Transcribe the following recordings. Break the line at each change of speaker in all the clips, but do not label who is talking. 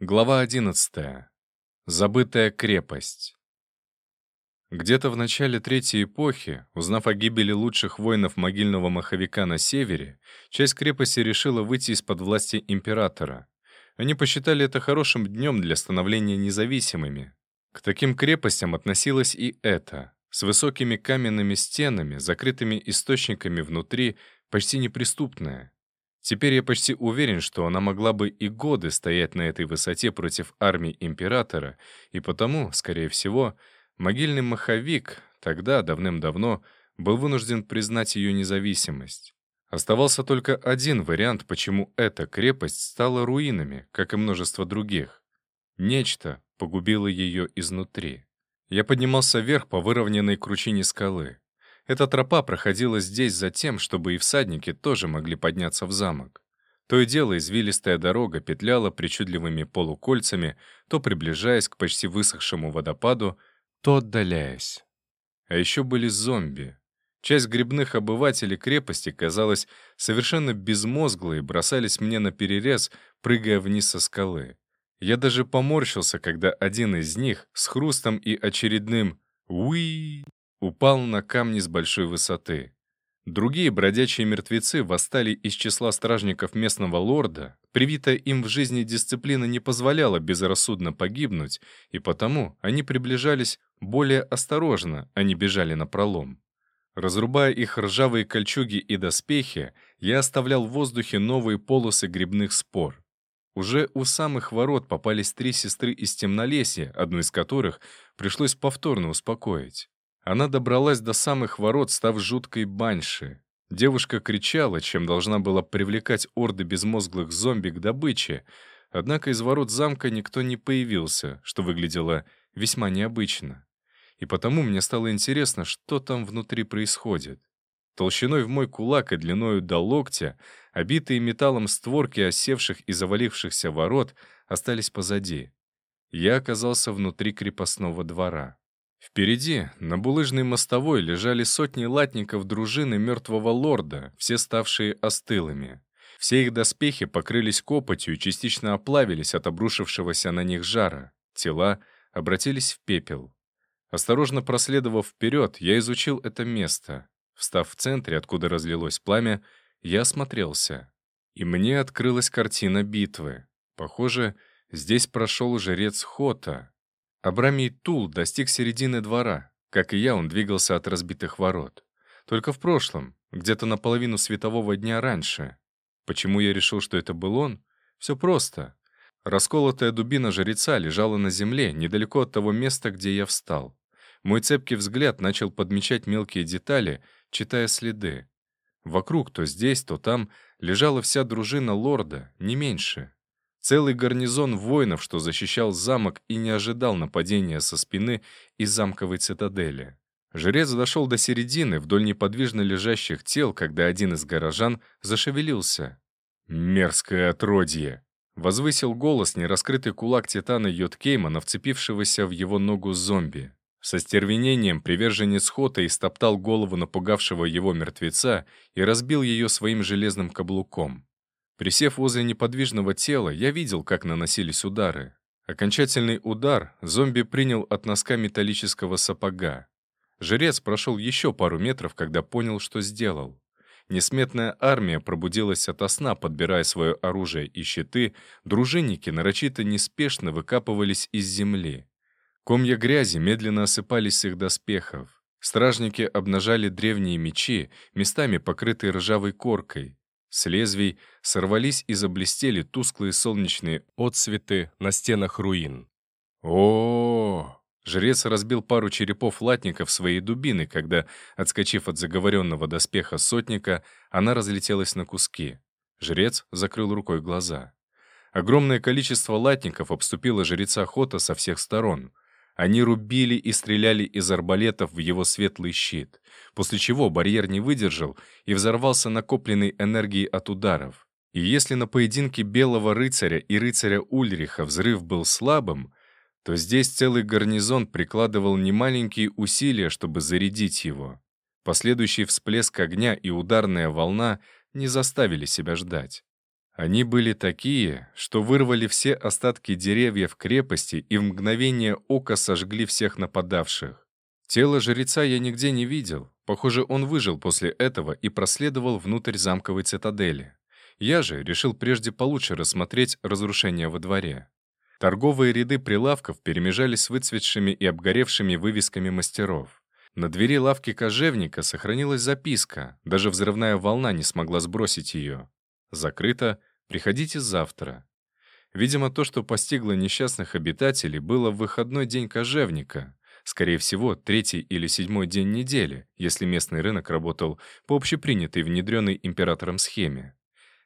Глава 11. Забытая крепость. Где-то в начале Третьей эпохи, узнав о гибели лучших воинов могильного маховика на севере, часть крепости решила выйти из-под власти императора. Они посчитали это хорошим днем для становления независимыми. К таким крепостям относилась и эта, с высокими каменными стенами, закрытыми источниками внутри, почти неприступная. Теперь я почти уверен, что она могла бы и годы стоять на этой высоте против армии императора, и потому, скорее всего, могильный маховик тогда, давным-давно, был вынужден признать ее независимость. Оставался только один вариант, почему эта крепость стала руинами, как и множество других. Нечто погубило ее изнутри. Я поднимался вверх по выровненной кручине скалы. Эта тропа проходила здесь за тем, чтобы и всадники тоже могли подняться в замок. То и дело извилистая дорога петляла причудливыми полукольцами, то приближаясь к почти высохшему водопаду, то отдаляясь. А еще были зомби. Часть грибных обывателей крепости, казалось, совершенно безмозглые, бросались мне на перерез, прыгая вниз со скалы. Я даже поморщился, когда один из них с хрустом и очередным «Уи!» Упал на камни с большой высоты. Другие бродячие мертвецы восстали из числа стражников местного лорда, привитая им в жизни дисциплина не позволяла безрассудно погибнуть, и потому они приближались более осторожно, а не бежали на пролом. Разрубая их ржавые кольчуги и доспехи, я оставлял в воздухе новые полосы грибных спор. Уже у самых ворот попались три сестры из темнолесья, одну из которых пришлось повторно успокоить. Она добралась до самых ворот, став жуткой баньши. Девушка кричала, чем должна была привлекать орды безмозглых зомби к добыче, однако из ворот замка никто не появился, что выглядело весьма необычно. И потому мне стало интересно, что там внутри происходит. Толщиной в мой кулак и длиною до локтя, обитые металлом створки осевших и завалившихся ворот, остались позади. Я оказался внутри крепостного двора. Впереди, на булыжной мостовой, лежали сотни латников дружины мертвого лорда, все ставшие остылыми. Все их доспехи покрылись копотью и частично оплавились от обрушившегося на них жара. Тела обратились в пепел. Осторожно проследовав вперед, я изучил это место. Встав в центре, откуда разлилось пламя, я осмотрелся. И мне открылась картина битвы. Похоже, здесь прошел жрец Хота, Абрамий Тул достиг середины двора. Как и я, он двигался от разбитых ворот. Только в прошлом, где-то наполовину светового дня раньше. Почему я решил, что это был он? Все просто. Расколотая дубина жреца лежала на земле, недалеко от того места, где я встал. Мой цепкий взгляд начал подмечать мелкие детали, читая следы. Вокруг, то здесь, то там, лежала вся дружина лорда, не меньше. Целый гарнизон воинов, что защищал замок и не ожидал нападения со спины из замковой цитадели. Жрец дошел до середины вдоль неподвижно лежащих тел, когда один из горожан зашевелился. «Мерзкое отродье!» Возвысил голос нераскрытый кулак Титана Йоткеймана, вцепившегося в его ногу зомби. Со стервенением приверженец Хота истоптал голову напугавшего его мертвеца и разбил ее своим железным каблуком. Присев возле неподвижного тела, я видел, как наносились удары. Окончательный удар зомби принял от носка металлического сапога. Жрец прошел еще пару метров, когда понял, что сделал. Несметная армия пробудилась ото сна, подбирая свое оружие и щиты, дружинники нарочито неспешно выкапывались из земли. Комья грязи медленно осыпались с их доспехов. Стражники обнажали древние мечи, местами покрытые ржавой коркой. С лезвий сорвались и заблестели тусклые солнечные отсветы на стенах руин. о, Жрец разбил пару черепов латников своей дубины, когда, отскочив от заговоренного доспеха сотника, она разлетелась на куски. Жрец закрыл рукой глаза. Огромное количество латников обступило жреца Хота со всех сторон — они рубили и стреляли из арбалетов в его светлый щит, после чего барьер не выдержал и взорвался накопленной энергией от ударов. И если на поединке Белого рыцаря и рыцаря Ульриха взрыв был слабым, то здесь целый гарнизон прикладывал немаленькие усилия, чтобы зарядить его. Последующий всплеск огня и ударная волна не заставили себя ждать. Они были такие, что вырвали все остатки деревьев крепости и в мгновение ока сожгли всех нападавших. Тело жреца я нигде не видел. Похоже, он выжил после этого и проследовал внутрь замковой цитадели. Я же решил прежде получше рассмотреть разрушения во дворе. Торговые ряды прилавков перемежались с выцветшими и обгоревшими вывесками мастеров. На двери лавки кожевника сохранилась записка, даже взрывная волна не смогла сбросить ее. Закрыто, приходите завтра. Видимо, то, что постигло несчастных обитателей, было в выходной день кожевника. Скорее всего, третий или седьмой день недели, если местный рынок работал по общепринятой внедренной императором схеме.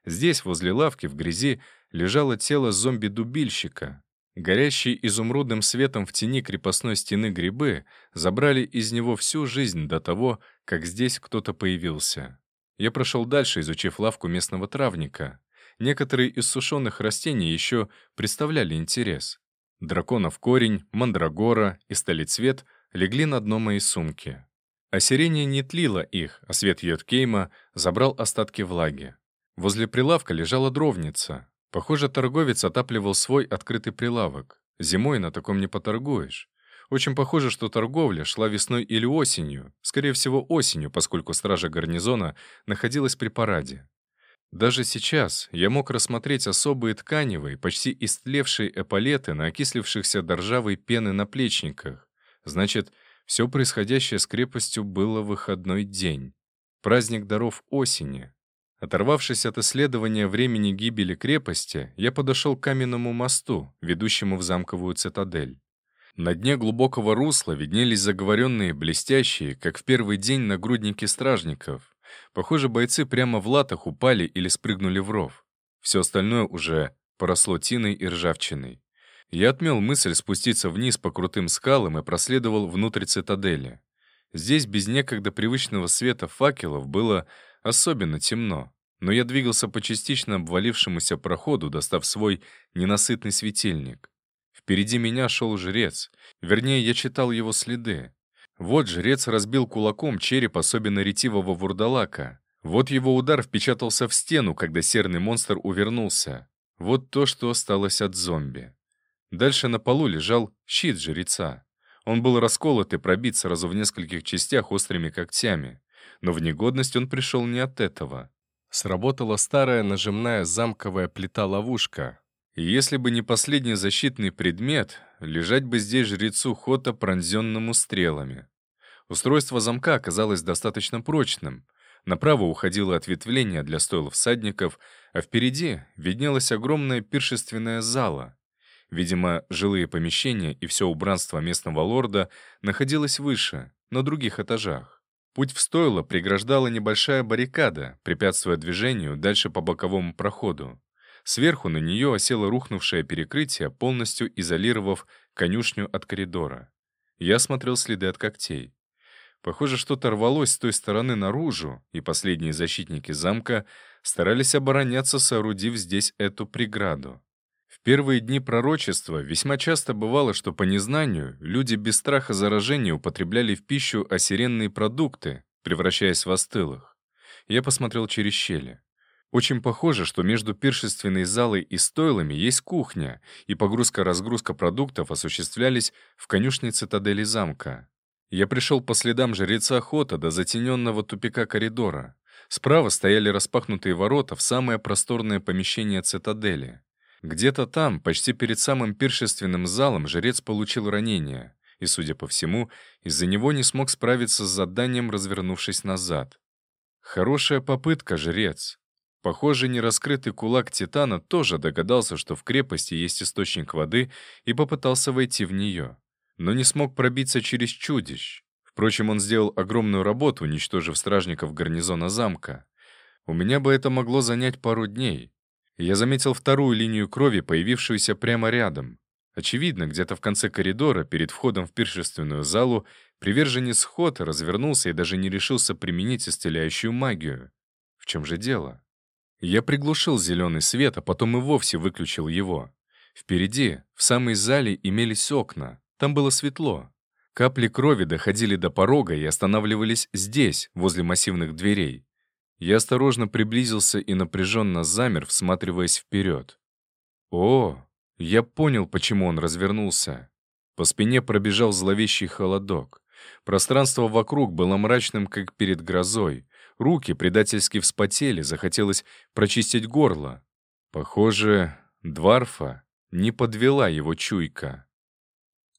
Здесь, возле лавки, в грязи, лежало тело зомби-дубильщика. Горящие изумрудным светом в тени крепостной стены грибы забрали из него всю жизнь до того, как здесь кто-то появился. Я прошел дальше, изучив лавку местного травника. Некоторые из сушеных растений еще представляли интерес. Драконов корень, мандрагора и столицвет легли на дно моей сумки. Осирение не тлило их, а свет Йоткейма забрал остатки влаги. Возле прилавка лежала дровница. Похоже, торговец отапливал свой открытый прилавок. Зимой на таком не поторгуешь. Очень похоже, что торговля шла весной или осенью. Скорее всего, осенью, поскольку стража гарнизона находилась при параде. Даже сейчас я мог рассмотреть особые тканевые, почти истлевшие эполеты на окислившихся до ржавой пены наплечниках. Значит, все происходящее с крепостью было выходной день. Праздник даров осени. Оторвавшись от исследования времени гибели крепости, я подошел к каменному мосту, ведущему в замковую цитадель. На дне глубокого русла виднелись заговоренные, блестящие, как в первый день нагрудники стражников. Похоже, бойцы прямо в латах упали или спрыгнули в ров. Все остальное уже поросло тиной и ржавчиной. Я отмел мысль спуститься вниз по крутым скалам и проследовал внутрь цитадели. Здесь без некогда привычного света факелов было особенно темно, но я двигался по частично обвалившемуся проходу, достав свой ненасытный светильник. Впереди меня шел жрец, вернее, я читал его следы. Вот жрец разбил кулаком череп особенно ретивого вурдалака. Вот его удар впечатался в стену, когда серный монстр увернулся. Вот то, что осталось от зомби. Дальше на полу лежал щит жреца. Он был расколот и пробит сразу в нескольких частях острыми когтями но в негодность он пришел не от этого. Сработала старая нажимная замковая плита-ловушка. Если бы не последний защитный предмет, лежать бы здесь жрецу Хота, пронзенному стрелами. Устройство замка оказалось достаточно прочным. Направо уходило ответвление для стойл всадников, а впереди виднелась огромная пиршественная зала. Видимо, жилые помещения и все убранство местного лорда находилось выше, на других этажах. Путь в стойло преграждала небольшая баррикада, препятствуя движению дальше по боковому проходу. Сверху на нее осело рухнувшее перекрытие, полностью изолировав конюшню от коридора. Я смотрел следы от когтей. Похоже, что-то рвалось с той стороны наружу, и последние защитники замка старались обороняться, соорудив здесь эту преграду. В первые дни пророчества весьма часто бывало, что по незнанию люди без страха заражения употребляли в пищу осиренные продукты, превращаясь в остылых. Я посмотрел через щели. Очень похоже, что между пиршественной залой и стойлами есть кухня, и погрузка-разгрузка продуктов осуществлялись в конюшне цитадели замка. Я пришел по следам жреца Хота до затененного тупика коридора. Справа стояли распахнутые ворота в самое просторное помещение цитадели. Где-то там, почти перед самым пиршественным залом, жрец получил ранение, и, судя по всему, из-за него не смог справиться с заданием, развернувшись назад. Хорошая попытка, жрец. Похоже, нераскрытый кулак Титана тоже догадался, что в крепости есть источник воды, и попытался войти в нее. Но не смог пробиться через чудищ. Впрочем, он сделал огромную работу, уничтожив стражников гарнизона замка. У меня бы это могло занять пару дней, я заметил вторую линию крови, появившуюся прямо рядом. Очевидно, где-то в конце коридора, перед входом в пиршественную залу, приверженец Хота развернулся и даже не решился применить исцеляющую магию. В чем же дело? Я приглушил зеленый свет, а потом и вовсе выключил его. Впереди, в самой зале, имелись окна. Там было светло. Капли крови доходили до порога и останавливались здесь, возле массивных дверей. Я осторожно приблизился и напряженно замер, всматриваясь вперед. О, я понял, почему он развернулся. По спине пробежал зловещий холодок. Пространство вокруг было мрачным, как перед грозой. Руки предательски вспотели, захотелось прочистить горло. Похоже, Дварфа не подвела его чуйка.